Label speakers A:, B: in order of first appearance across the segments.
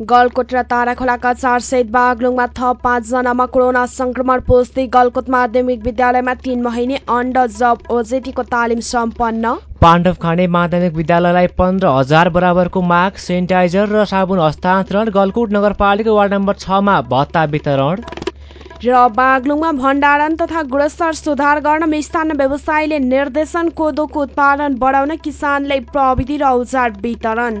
A: गलकोट र ताराखोलाका चार सहित बागलुङमा थप पाँचजनामा कोरोना संक्रमण पुष्टि। गलकोट माध्यमिक विद्यालयमा तीन महिने अन्ड जब ओजेटीको तालिम सम्पन्न।
B: पाण्डव खाने माध्यमिक विद्यालयलाई पन्ध्र हजार बराबरको मास्क सेनिटाइजर र साबुन हस्तान्तरण गलकुट नगरपालिका वार्ड नम्बर छमा भत्ता वितरण।
A: र बागलुङमा भण्डारण तथा गुणस्तर सुधार गर्न मिष्टान्न व्यवसायीले निर्देशन कोदोको उत्पादन बढाउन किसानले प्रविधि र औजार वितरण।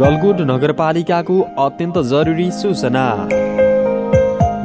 C: गलकुट नगरपालिकाको अत्यन्त जरुरी सूचना।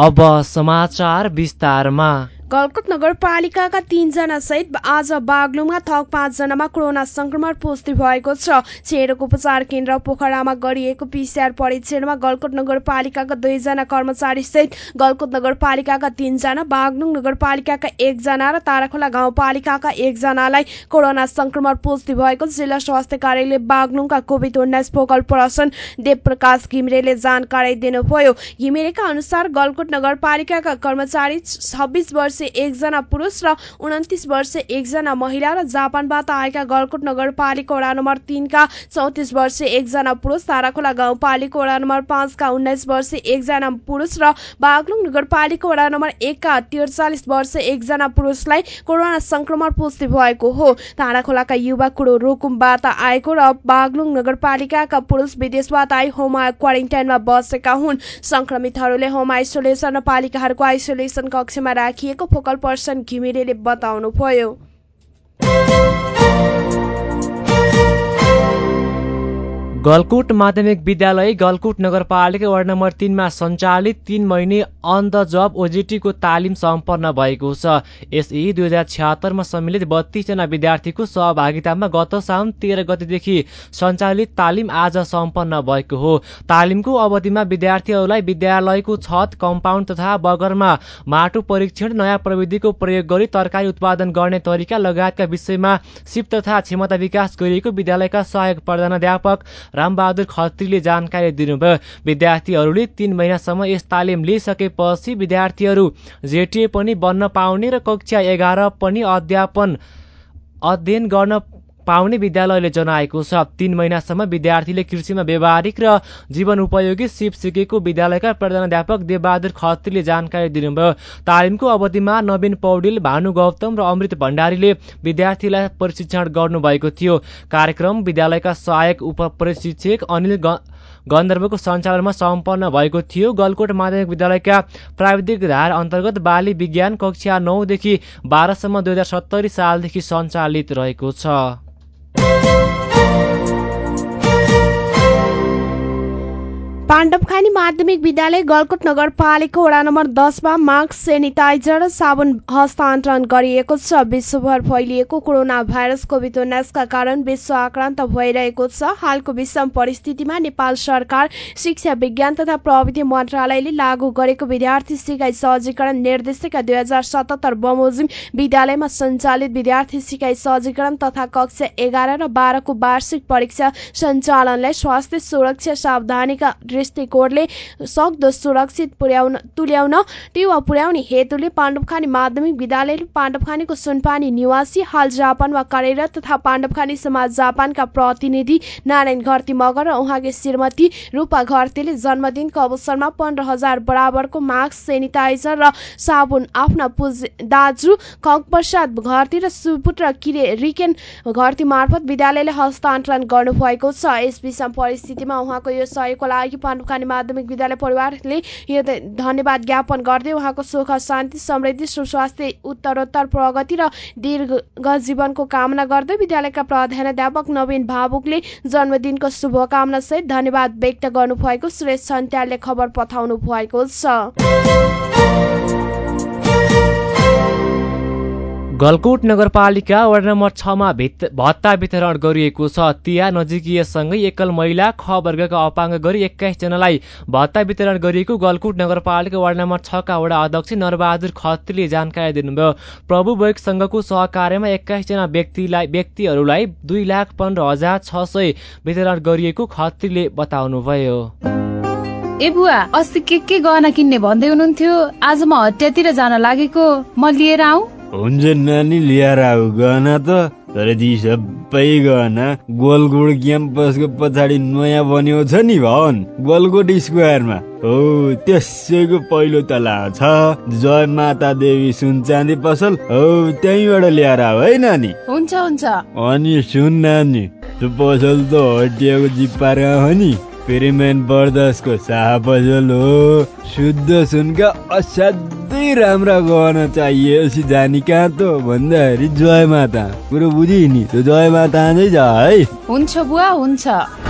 B: अब समाचार विस्तारमा।
A: गलकुट नगरपालिकाका तीनजना सहित आज बागलुङमा थप पाँचजनामा कोरोना संक्रमण पुष्टि भएको छ। छेडोको उपचार केन्द्र पोखरामा गरिएको पिसिआर परीक्षणमा गलकुट नगरपालिकाका दुईजना कर्मचारी सहित गलकुट नगरपालिकाका तीनजना बागलुङ नगरपालिकाका एकजना र ताराखोला गाउँपालिकाका एकजनालाई कोरोना संक्रमण पुष्टि भएको जिल्ला स्वास्थ्य कार्यालय बागलुङका कोभिड उन्नाइस फोकल पर्सन देवप्रकाश घिमिरेले जानकारी दिनुभयो। घिमिरेका अनुसार गलकुट नगरपालिकाका कर्मचारी छब्बिस वर्ष एकजना पुरुष र उन्तिस वर्ष एकजना महिला र जापानबाट आएका गलकुट नगरपालिका वडा नम्बर तिनका चौतिस वर्ष एकजना पुरुष ताराखोला गाउँपालिका वडा नम्बर पाँचका उन्नाइस वर्ष एकजना पुरुष र बागलुङ नगरपालिका वडा नम्बर एकका त्रिचालिस वर्ष एकजना पुरुषलाई कोरोना संक्रमण पुष्टि भएको हो। ताराखोलाका युवा कुरो रुकुमबाट आएको र बागलुङ नगरपालिकाका पुरुष विदेशबाट आई होम क्वारेन्टाइनमा बसेका हुन्। संक्रमितहरूले होम आइसोलेसन र पालिकाहरूको आइसोलेसन कक्षमा राखिएको फोकल पर्सन घिमिरेले बताउनुभयो
B: गलकुट माध्यमिक विद्यालय गलकुट नगरपालिका वार्ड नम्बर तिनमा सञ्चालित तीन महिने अन द जब ओजिटीको तालिम सम्पन्न भएको छ। यसई दुई हजार छ्यात्तरमा सम्मिलित बत्तीसजना विद्यार्थीको सहभागितामा गत साउन तेह्र गतिदेखि सञ्चालित तालिम आज सम्पन्न भएको हो। तालिमको अवधिमा विद्यार्थीहरूलाई विद्यालयको छत कम्पाउन्ड तथा बगरमा माटो परीक्षण नयाँ प्रविधिको प्रयोग गरी तरकारी उत्पादन गर्ने तरिका लगायतका विषयमा सिप तथा क्षमता विकास गरिएको विद्यालयका सहायक प्रधानाध्यापक रामबहादुर खत्रीले जानकारी दिनुभयो विद्यार्थीहरूले तीन महिनासम्म यस तालिम लिइसकेपछि विद्यार्थीहरू जेटिए पनि बन्न पाउने र कक्षा एघार पनि अध्यापन अध्ययन गर्न पाउने विद्यालयले जनाएको छ। तीन महिनासम्म विद्यार्थीले कृषिमा व्यवहारिक र जीवन उपयोगी सिप सिकेको विद्यालयका प्रधानाध्यापक देवबहादुर खत्रीले जानकारी दिनुभयो। तालिमको अवधिमा नवीन पौडेल भानु गौतम र अमृत भण्डारीले विद्यार्थीलाई प्रशिक्षण गर्नुभएको थियो। कार्यक्रम विद्यालयका सहायक उप प्रशिक्षक अनिल गन्धर्वको सञ्चालनमा सम्पन्न भएको थियो। गलकोट माध्यमिक विद्यालयका प्राविधिक धार अन्तर्गत बाली विज्ञान कक्षा नौदेखि बाह्रसम्म दुई हजार सत्तरी सालदेखि सञ्चालित रहेको छ। Thank you.
A: पाण्डवखानी माध्यमिक विद्यालय गलकोट नगरपालिका वडा नम्बर दसमा मास्क सेनिटाइजर र साबुन हस्तान्तरण गरिएको छ। विश्वभर फैलिएको कोरोना भाइरस कोभिड उन्नाइसका कारण विश्व आक्रान्त भइरहेको छ। हालको विषम परिस्थितिमा नेपाल सरकार शिक्षा विज्ञान तथा प्रविधि मन्त्रालयले लागू गरेको विद्यार्थी सिकाइ सहजीकरण निर्देशिका दुई हजार सतहत्तर बमोजिम विद्यालयमा सञ्चालित विद्यार्थी सिकाइ सहजीकरण तथा कक्षा एघार र बाह्रको वार्षिक परीक्षा सञ्चालनलाई स्वास्थ्य सुरक्षा सावधानीका दृष्टिकोणले सक्दो सुरक्षित पुर्याउन तुल्याउन टेवा पुर्याउने हेतुले पाण्डवखानी माध्यमिक विद्यालयले पाण्डवखानीको सुनपानी निवासी हाल जापानमा कार्यरत तथा पाण्डवखानी समाज जापानका प्रतिनिधि नारायण घरती मगर र उहाँकी श्रीमती रूपा घरतीले जन्मदिनको अवसरमा पन्ध्र हजार बराबरको मास्क सेनिटाइजर र साबुन आफ्ना पुज दाजु खगप्रसाद घरती र सुपुत्र किरे रिकेन घरती मार्फत विद्यालयले हस्तान्तरण गर्नुभएको छ। यस विषम परिस्थितिमा उहाँको यो सहयोगको लागि पाण्डुखानी माध्यमिक विद्यालय परिवारले यो धन्यवाद ज्ञापन गर्दै उहाँको सुख शान्ति समृद्धि सुस्वास्थ्य उत्तरोत्तर प्रगति र दीर्घ जीवनको कामना गर्दै विद्यालयका प्रधानाध्यापक नवीन भावुकले जन्मदिनको शुभकामना सहित धन्यवाद व्यक्त गर्नुभएको सुरेश सन्त्यालले खबर पठाउनु भएको छ।
B: गलकुट नगरपालिका वार्ड नम्बर छमा भित भत्ता वितरण गरिएको छ। तिया नजिकीयसँगै एकल महिला ख वर्गका अपाङ्ग गरी एक्काइसजनालाई भत्ता वितरण गरिएको गलकुट नगरपालिका वार्ड नम्बर छका वडा अध्यक्ष नरबहादुर खत्रीले जानकारी दिनुभयो। प्रभु बैक सङ्घको सहकार्यमा एक्काइसजना व्यक्तिलाई व्यक्तिहरूलाई दुई लाख पन्ध्र हजार छ सय वितरण गरिएको खत्रीले बताउनुभयो।
D: ए बुवा अस्ति के के गहना किन्ने भन्दै हुनुहुन्थ्यो? आज म हटियातिर जान लागेको। म लिएर आऊ?
E: हुन्छ नानी लिएर आऊ। गहना त तर ती सबै गहना गोलकोट क्याम्पसको पछाडि नयाँ बन्यो छ नि भवन गोलकोट स्क्वायरमा। हो त्यसैको पहिलो तला छ। जय माता देवी सुन चाँदी पसल। हो त्यहीँबाट ल्याएर आऊ है नानी?
D: हुन्छ हुन्छ।
E: अनि सुन नानी त्यो पसल त हटियाको जिप्पार हो नि। पेरिमेन बर्दसको पसल हो शुद्ध सुनका असाध्यै राम्रा गहना चाहिएपछि जानी कहाँ त भन्दाखेरि जय माता। कुरो बुझि नि त्यो जय माता नै जा है।
D: हुन्छ बुवा हुन्छ।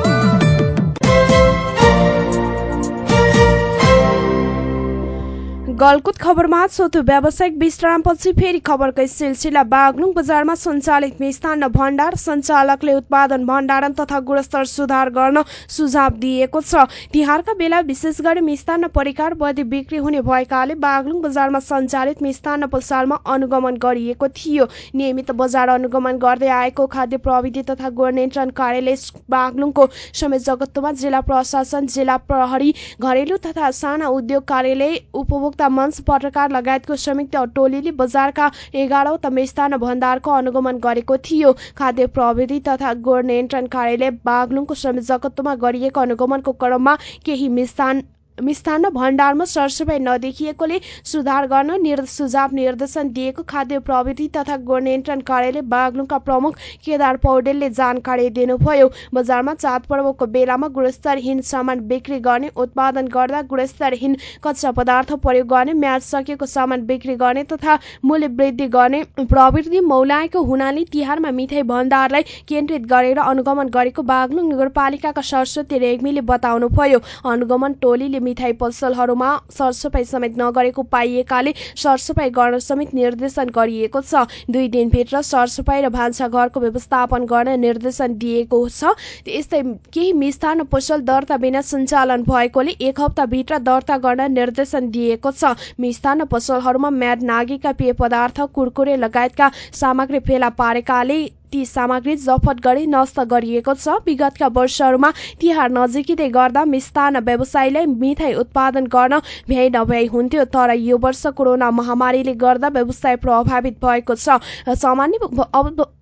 A: गलकुत खबरमा छोटो व्यावसायिक विश्रामपछि फेरि खबरकै सिलसिला बागलुङ बजारमा सञ्चालित मिष्टान्न भण्डार सञ्चालकले उत्पादन भण्डारण तथा गुणस्तर सुधार गर्न सुझाव दिएको छ। तिहारका बेला विशेष गरी मिष्टान्न परिकार बढी बिक्री हुने भएकाले बागलुङ बजारमा सञ्चालित मिष्टान्न पसलमा अनुगमन गरिएको थियो। नियमित बजार अनुगमन गर्दै आएको खाद्य प्रविधि तथा गुण नियन्त्रण कार्यालय बागलुङको समेत जगत्तमा जिल्ला प्रशासन जिल्ला प्रहरी घरेलु तथा साना उद्योग कार्यालय उपभोक्ता मञ्च पत्रकार लगायतको संयुक्त टोलीले बजारका एघारौँ मिष्टान्न भण्डारको अनुगमन गरेको थियो। खाद्य प्रविधि तथा गुण नियन्त्रण कार्यालय बागलुङको समेत जगत्तमा गरिएको अनुगमनको क्रममा केही मिष्टान मिष्टान्न भण्डारमा सरसफाइ नदेखिएकोले सुधार गर्न निर् सुझाव निर्देशन दिएको खाद्य प्रविधि तथा गुण नियन्त्रण कार्यालय बागलुङका प्रमुख केदार पौडेलले जानकारी दिनुभयो। बजारमा चाडपर्वको बेलामा गुणस्तरहीन सामान बिक्री गर्ने उत्पादन गर्दा गुणस्तरहीन कच्चा पदार्थ प्रयोग गर्ने म्याच सकेको सामान बिक्री गर्ने तथा मूल्य वृद्धि गर्ने प्रवृत्ति मौलाएको हुनाले तिहारमा मिठाई भण्डारलाई केन्द्रित गरेर अनुगमन गरेको बागलुङ नगरपालिकाका सरस्वती रेग्मीले बताउनुभयो। अनुगमन टोलीले मिठाई पसलहरूमा सरसफाइ समेत नगरेको पाइएकाले सरसफाइ गर्न समेत निर्देशन गरिएको छ। दुई दिनभित्र सरसफाइ र भान्साघरको व्यवस्थापन गर्न निर्देशन दिएको छ। यस्तै केही मिष्टान्न पसल दर्ता बिना सञ्चालन भएकोले एक हप्ताभित्र दर्ता गर्न निर्देशन दिएको छ। मिष्टान्न पसलहरूमा म्याद नागेका पेय पदार्थ कुरकुरे लगायतका सामग्री फेला पारेकाले ती सामग्री जफत गरी नष्ट गरिएको छ। विगतका वर्षहरूमा तिहार नजिकै गर्दा मिष्टान्न व्यवसायीलाई मिठाई उत्पादन गर्न भ्याइ नभ्याइ हुन्थ्यो तर यो वर्ष कोरोना महामारीले गर्दा व्यवसाय प्रभावित भएको छ। सामान्य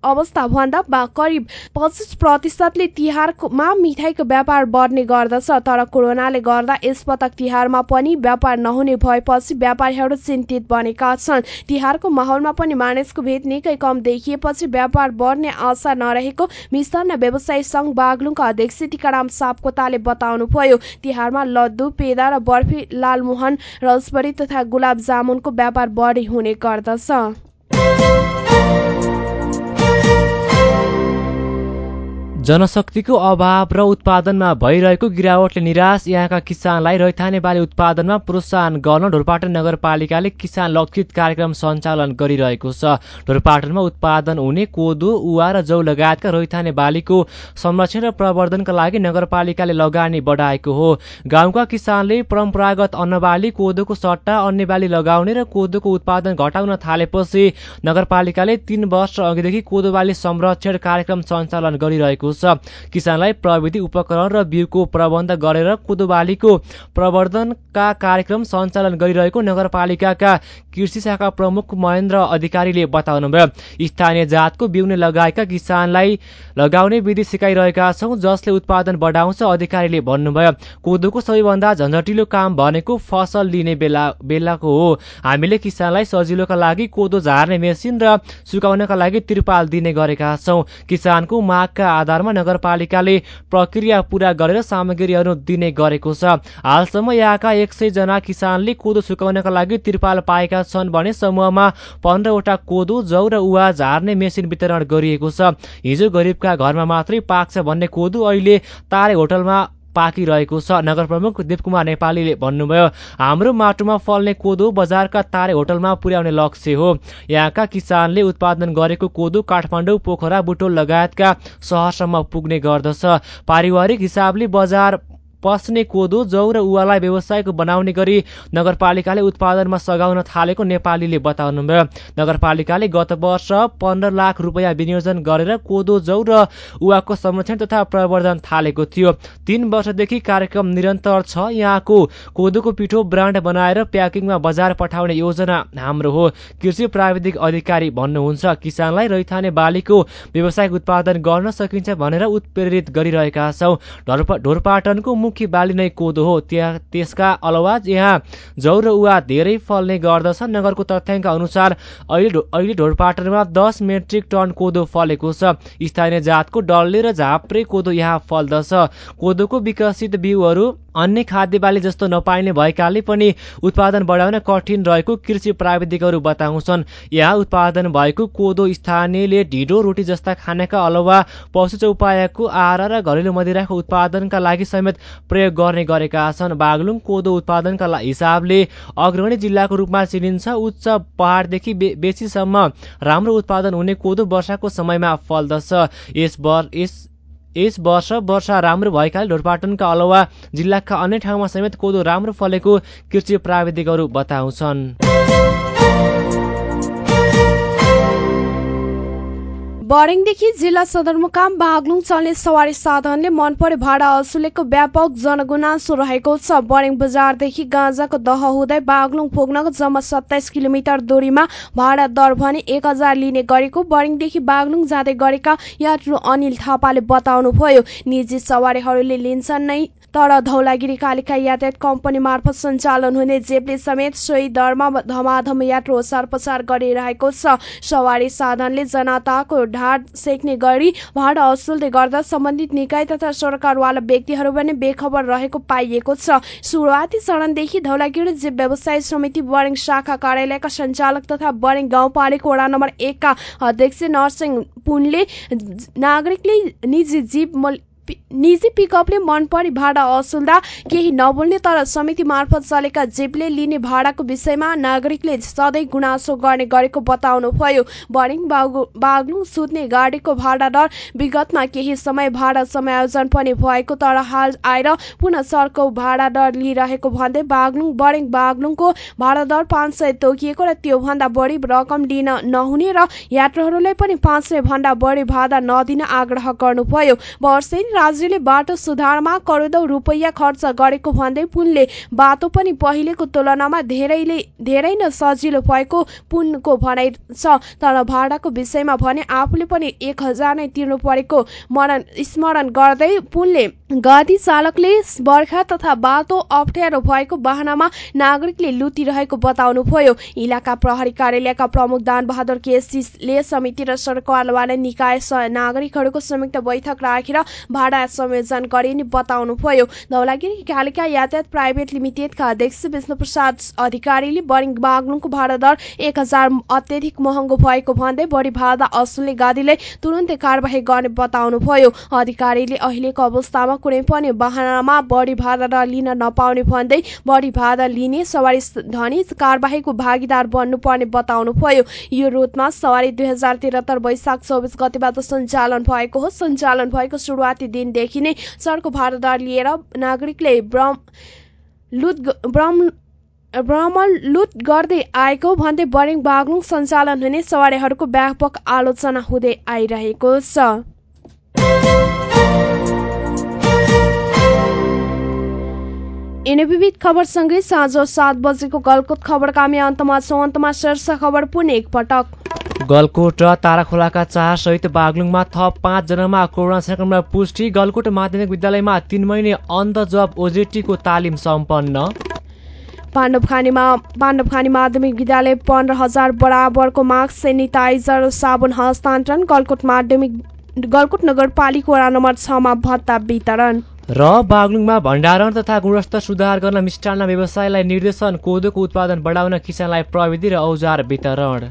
A: अवस्था भन्दा करिब पच्चिस प्रतिशतले तिहारमा मिठाईको व्यापार बढ्ने गर्दछ तर कोरोनाले गर्दा यसपटक तिहारमा पनि व्यापार नहुने भएपछि व्यापारीहरू चिन्तित बनेका छन्। तिहारको माहौलमा पनि मानिसको भेट निकै कम देखिएपछि व्यापार बढ्ने आशा नरहेको मिष्टान्न व्यवसायी संघ बागलुङका अध्यक्ष टिकाराम सापकोताले बताउनुभयो। तिहारमा लड्डु पेदा र बर्फी लालमोहन रसबरी तथा गुलाब जामुनको व्यापार बढी हुने गर्दछ।
B: जनशक्तिको अभाव र उत्पादनमा भइरहेको गिरावटले निराश यहाँका किसानलाई रैथाने बाली उत्पादनमा प्रोत्साहन गर्न ढोरपाटन नगरपालिकाले किसान लक्षित कार्यक्रम सञ्चालन गरिरहेको छ। ढोरपाटनमा उत्पादन हुने कोदो उवा र जौ लगायतका रैथाने बालीको संरक्षण र प्रवर्धनका लागि नगरपालिकाले लगानी बढाएको हो। गाउँका किसानले परम्परागत अन्नबाली कोदोको सट्टा अन्य बाली लगाउने र कोदोको उत्पादन घटाउन थालेपछि नगरपालिकाले तीन वर्ष अघिदेखि कोदो बाली संरक्षण कार्यक्रम सञ्चालन गरिरहेको छ। किसानलाई प्रविधि उपकरण र बिउको प्रबन्ध गरेर कोदो बालीको प्रवर्धनका कार्यक्रम सञ्चालन गरिरहेको नगरपालिकाका कृषि शाखा प्रमुख महेन्द्र अधिकारीले बताउनुभयो। स्थानीय जातको बिउने लगाएका किसानलाई लगाउने विधि सिकाइरहेका छौँ जसले उत्पादन बढाउँछ अधिकारीले भन्नुभयो कोदोको सबैभन्दा झन्झटिलो काम भनेको फसल लिने बेला बेलाको हो। हामीले किसानलाई सजिलोका लागि कोदो झार्ने मेसिन र सुकाउनका लागि त्रिपाल दिने गरेका छौँ। किसानको मागका आधारमा नगरपालिकाले प्रक्रिया पूरा गरेर सामग्रीहरू दिने गरेको छ। हालसम्म यहाँका एक सय जना किसानले कोदो सुकाउनका लागि त्रिपाल पाएका छन् भने समूहमा पन्ध्रवटा कोदो जौ र उवा झार्ने मेसिन वितरण गरिएको छ। हिजो गरिबका घरमा मात्रै पाक्छ भन्ने कोदो अहिले तारे होटलमा पाकिरहेको छ। नगर प्रमुख दिपकुमार नेपालीले भन्नुभयो हाम्रो माटोमा फल्ने कोदो बजारका तारे होटलमा पुर्याउने लक्ष्य हो। यहाँका किसानले उत्पादन गरेको कोदो काठमाडौँ पोखरा बुटोल लगायतका सहरसम्म पुग्ने गर्दछ। पारिवारिक हिसाबले बजार पस्ने कोदो जौ र उवालाई व्यवसायिक बनाउने गरी नगरपालिकाले उत्पादनमा सघाउन थालेको नेपालीले बताउनुभयो। नगरपालिकाले गत वर्ष पन्ध्र लाख रुपियाँ विनियोजन गरेर कोदो जौ र उवाको संरक्षण तथा प्रवर्धन थालेको थियो। तीन वर्षदेखि कार्यक्रम निरन्तर छ। यहाँको कोदोको पिठो ब्रान्ड बनाएर प्याकिङमा बजार पठाउने योजना हाम्रो हो कृषि प्राविधिक अधिकारी भन्नुहुन्छ। किसानलाई रैथाने बालीको व्यावसायिक उत्पादन गर्न सकिन्छ भनेर उत्प्रेरित गरिरहेका छौँ। ढोरपाटनको मुख्य बाली नै कोदो हो त्यहाँ त्यसका अलावा यहाँ जौ र उवा धेरै फल्ने गर्दछ। नगरको तथ्याङ्क अनुसार अहिले अहिले ढोरपाटनमा दस मेट्रिक टन कोदो फलेको छ। स्थानीय जातको डल्ले र झाप्रे कोदो यहाँ फल्दछ। कोदोको विकसित बिउहरू अन्य खाद्य बाली जस्तो नपाइने भएकाले पनि उत्पादन बढाउन कठिन रहेको कृषि प्राविधिकहरू बताउँछन्। यहाँ उत्पादन भएको कोदो स्थानीयले ढिँडो रोटी जस्ता खानाका अलावा पशु चौपायाको आहारा र घरेलु मदिराको उत्पादनका लागि समेत प्रयोग गर्ने गरेका छन्। बागलुङ कोदो उत्पादनका हिसाबले अग्रणी जिल्लाको रूपमा चिनिन्छ। उच्च पहाडदेखि बेसीसम्म राम्रो उत्पादन हुने कोदो वर्षाको समयमा फल्दछ। यस यस यस वर्ष वर्षा राम्रो भएकाले ढोरपाटनका अलावा जिल्लाका अन्य ठाउँमा समेत कोदो राम्रो फलेको कृषि प्राविधिकहरू बताउँछन्।
A: बरेङदेखि जिल्ला सदरमुकाम बागलुङ चल्ने सवारी साधनले मन परे भाडा असुलेको व्यापक जनगुनासो रहेको छ। बरेङ बजारदेखि गाँजाको दह हुँदै बागलुङ पुग्न जम्मा सत्ताइस किलोमिटर दूरीमा भाडा दर भने एक हजार लिने गरेको बरेङदेखि बागलुङ जाँदै गरेका यात्रु अनिल थापाले बताउनुभयो। निजी सवारीहरूले लिन्छन् नै तर धौलागिरी कालिका यातायात कम्पनी मार्फत सञ्चालन हुने जेपले समेत सोही दरमा धमाधम यात्रु ओसार पसार गरिरहेको छ। सवारी साधनले जनताको ढाड सेक्ने गरी भाडा असुल्दै गर्दा सम्बन्धित निकाय तथा सरकारवाला व्यक्तिहरू पनि बेखबर रहेको पाइएको छ। सुरुवाती चरणदेखि धौलागिरी जीव व्यवसाय समिति बरेङ शाखा कार्यालयका सञ्चालक तथा बरेङ गाउँपालिका वडा नम्बर एकका अध्यक्ष नरसिंह पुनले नागरिकले निजी जीव निजी पिकअपले मन परी भाडा असुल्दा केही नबोल्ने तर समिति मार्फत चलेका जेपले लिने भाडाको विषयमा नागरिकले सधैँ गुनासो गर्ने गरेको बताउनुभयो। बरिङ बागलुङ सुत्ने गाडीको भाडा दर विगतमा केही समय भाडा समायोजन पनि भएको तर हाल आएर पुनः सरको भाडा दर लिइरहेको भन्दै बागलुङ बरिङ बागलुङको भाडा दर पाँच सय तोकिएको र त्योभन्दा बढी रकम लिन नहुने र यात्रुहरूलाई पनि पाँच सय भन्दा बढी भाडा नदिन आग्रह गर्नुभयो। वर्षै राज्यले बाटो सुधारमा करोडौँ रुपैयाँ खर्च गरेको भन्दै पुनले बाटो पनि पहिलेको तुलनामा धेरैले धेरै नै सजिलो भएको पुनको भनाइ छ। तर भाडाको विषयमा भने आफूले पनि एक हजार नै तिर्नु परेको स्मरण गर्दै पुनले गाडी चालकले बर्खा तथा बाटो अप्ठ्यारो भएको वाहनामा नागरिकले लुटिरहेको बताउनुभयो। इलाका प्रहरी कार्यालयका प्रमुख दान बहादुर केसीले समिति र सरकारवाला निकाय नागरिकहरूको संयुक्त बैठक राखेर भाडा संयोजन गरिने बताउनुभयो। धौलागिरी कालिका यातायात प्राइभेट लिमिटेडका अध्यक्ष विष्णु प्रसाद अधिकारीले बरिङ बागलुङको भाडा दर एक हजार अत्यधिक महँगो भएको भन्दै बढी भाडा असुल्ने गाडीले तुरन्तै कारवाही गर्ने बताउनुभयो। अधिकारीले अहिलेको अवस्थामा कुनै पनि वाहनमा बढी भाडा लिन नपाउने भन्दै बढी भाडा लिने सवारी धनी कारवाहीको भागीदार बन्नुपर्ने बताउनुभयो। यो रुटमा सवारी दुई हजार त्रिहत्तर वैशाख चौबिस गतिबाट सञ्चालन भएको हो। सञ्चालन भएको सुरुवाती दिनदेखि नै चर्को भाडा दर लिएर नागरिकले ब्रम लुट भ्रमण लुट गर्दै आएको भन्दै बरिङ बागलुङ सञ्चालन हुने सवारीहरूको व्यापक आलोचना हुँदै आइरहेको छ। यिनै विविध खबरसँगै साँझ सात बजेको गलकुत खबरका हामी अन्तमा छौँ अन्तमा शीर्ष खबर पुनः एकपटक
B: गलकोट र ताराखोलाका चार सहित बागलुङमा थप पाँचजनामा कोरोना संक्रमण पुष्टि। गलकोट माध्यमिक विद्यालयमा तीन महिने अन्ध जब ओजेटीको तालिम सम्पन्न।
A: पाण्डवखानीमा पाण्डवखानी माध्यमिक विद्यालय पन्ध्र हजार बराबरको मास्क सेनिटाइजर साबुन हस्तान्तरण गलकोट माध्यमिक गलकोट नगरपालिका वडा नम्बर छमा भत्ता वितरण।
B: र बागलुङमा भण्डारण तथा गुणस्तर सुधार गर्न मिष्टान्न व्यवसायलाई निर्देशन कोदोको उत्पादन बढाउन किसानलाई प्रविधि र औजार वितरण।